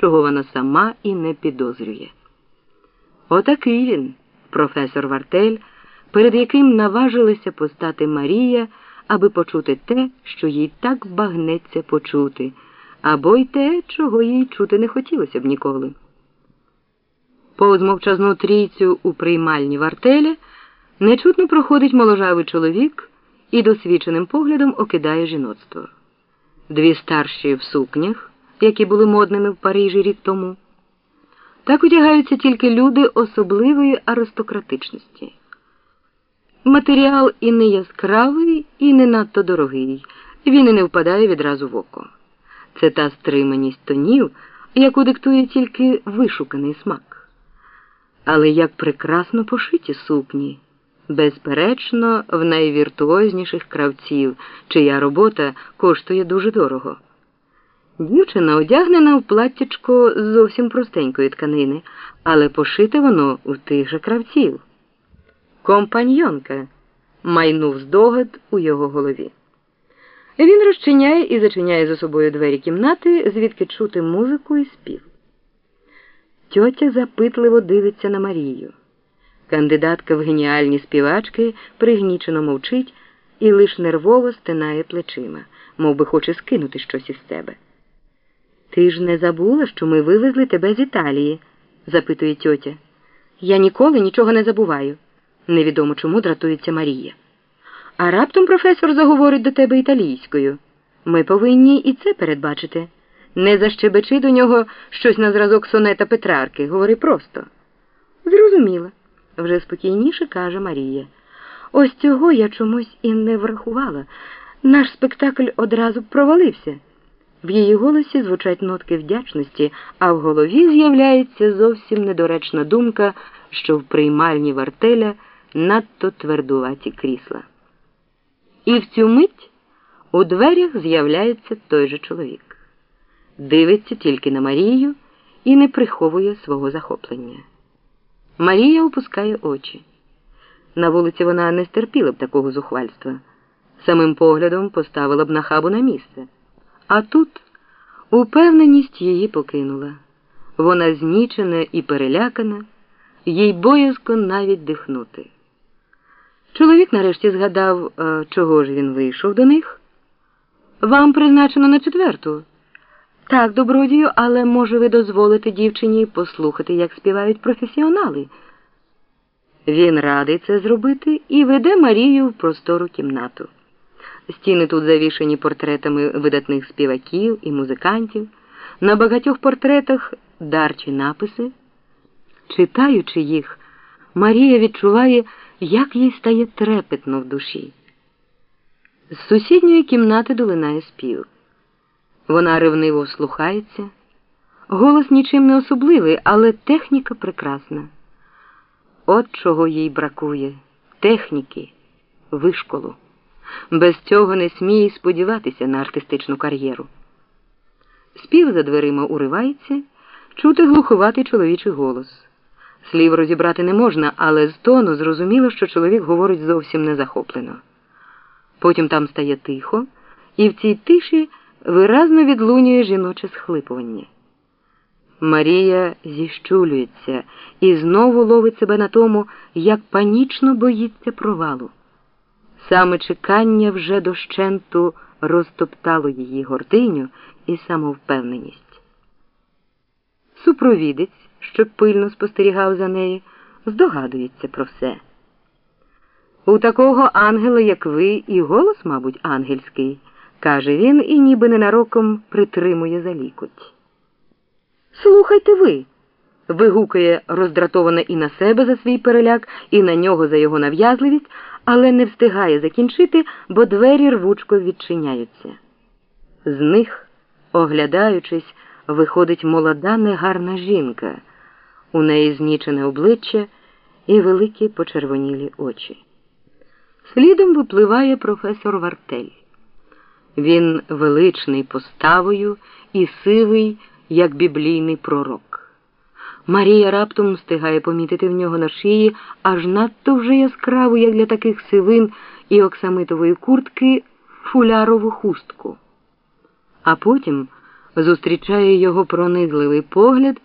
чого вона сама і не підозрює. Отакий він, професор Вартель, перед яким наважилася постати Марія, аби почути те, що їй так багнеться почути, або й те, чого їй чути не хотілося б ніколи. Повз мовчазну трійцю у приймальні вартеля нечутно проходить моложавий чоловік і досвідченим поглядом окидає жіноцтво. Дві старші в сукнях, які були модними в Парижі рік тому. Так одягаються тільки люди особливої аристократичності. Матеріал і не яскравий, і не надто дорогий, він і не впадає відразу в око. Це та стриманість тонів, яку диктує тільки вишуканий смак. Але як прекрасно пошиті сукні, безперечно, в найвіртуозніших кравців, чия робота коштує дуже дорого. Дівчина одягнена в платтячко зовсім простенької тканини, але пошите воно у тих же кравців. Компаньйонка майнув здогад у його голові. Він розчиняє і зачиняє за собою двері кімнати, звідки чути музику і спів. Тьотя запитливо дивиться на Марію. Кандидатка в геніальні співачки пригнічено мовчить і лиш нервово стинає плечима, мов би хоче скинути щось із себе. Ти ж не забула, що ми вивезли тебе з Італії? запитує тьотя. Я ніколи нічого не забуваю. Невідомо чому дратується Марія. А раптом професор заговорить до тебе італійською. Ми повинні і це передбачити. Не защебечи до нього щось на зразок сонета Петрарки, говори просто. Зрозуміла, вже спокійніше каже Марія. Ось цього я чомусь і не врахувала. Наш спектакль одразу провалився. В її голосі звучать нотки вдячності, а в голові з'являється зовсім недоречна думка, що в приймальні вартеля надто твердуваті крісла. І в цю мить у дверях з'являється той же чоловік. Дивиться тільки на Марію і не приховує свого захоплення. Марія опускає очі. На вулиці вона не стерпіла б такого зухвальства. Самим поглядом поставила б нахабу на місце. А тут упевненість її покинула. Вона знічена і перелякана, їй боязко навіть дихнути. Чоловік нарешті згадав, е, чого ж він вийшов до них. Вам призначено на четверту. Так, добродію, але може ви дозволите дівчині послухати, як співають професіонали. Він радий це зробити і веде Марію в простору кімнату. Стіни тут завішені портретами видатних співаків і музикантів. На багатьох портретах дарчі написи. Читаючи їх, Марія відчуває, як їй стає трепетно в душі. З сусідньої кімнати долинає спів. Вона ревниво слухається. Голос нічим не особливий, але техніка прекрасна. От чого їй бракує техніки, вишколу. Без цього не сміє сподіватися на артистичну кар'єру. Спів за дверима уривається, чути глуховатий чоловічий голос. Слів розібрати не можна, але з тону зрозуміло, що чоловік говорить зовсім незахоплено. Потім там стає тихо, і в цій тиші виразно відлунює жіноче схлипування. Марія зіщулюється і знову ловить себе на тому, як панічно боїться провалу. Саме чекання вже дощенту розтоптало її гординю і самовпевненість. Супровідець, що пильно спостерігав за нею, здогадується про все. У такого ангела, як ви, і голос, мабуть, ангельський, каже він і ніби ненароком притримує за лікоть. Слухайте ви. Вигукує роздратована і на себе за свій переляк, і на нього за його нав'язливість але не встигає закінчити, бо двері рвучко відчиняються. З них, оглядаючись, виходить молода негарна жінка, у неї знічене обличчя і великі почервонілі очі. Слідом випливає професор Вартель. Він величний поставою і сивий, як біблійний пророк. Марія раптом встигає помітити в нього на шиї аж надто вже яскраву, як для таких сивин і оксамитової куртки, фулярову хустку. А потім зустрічає його пронизливий погляд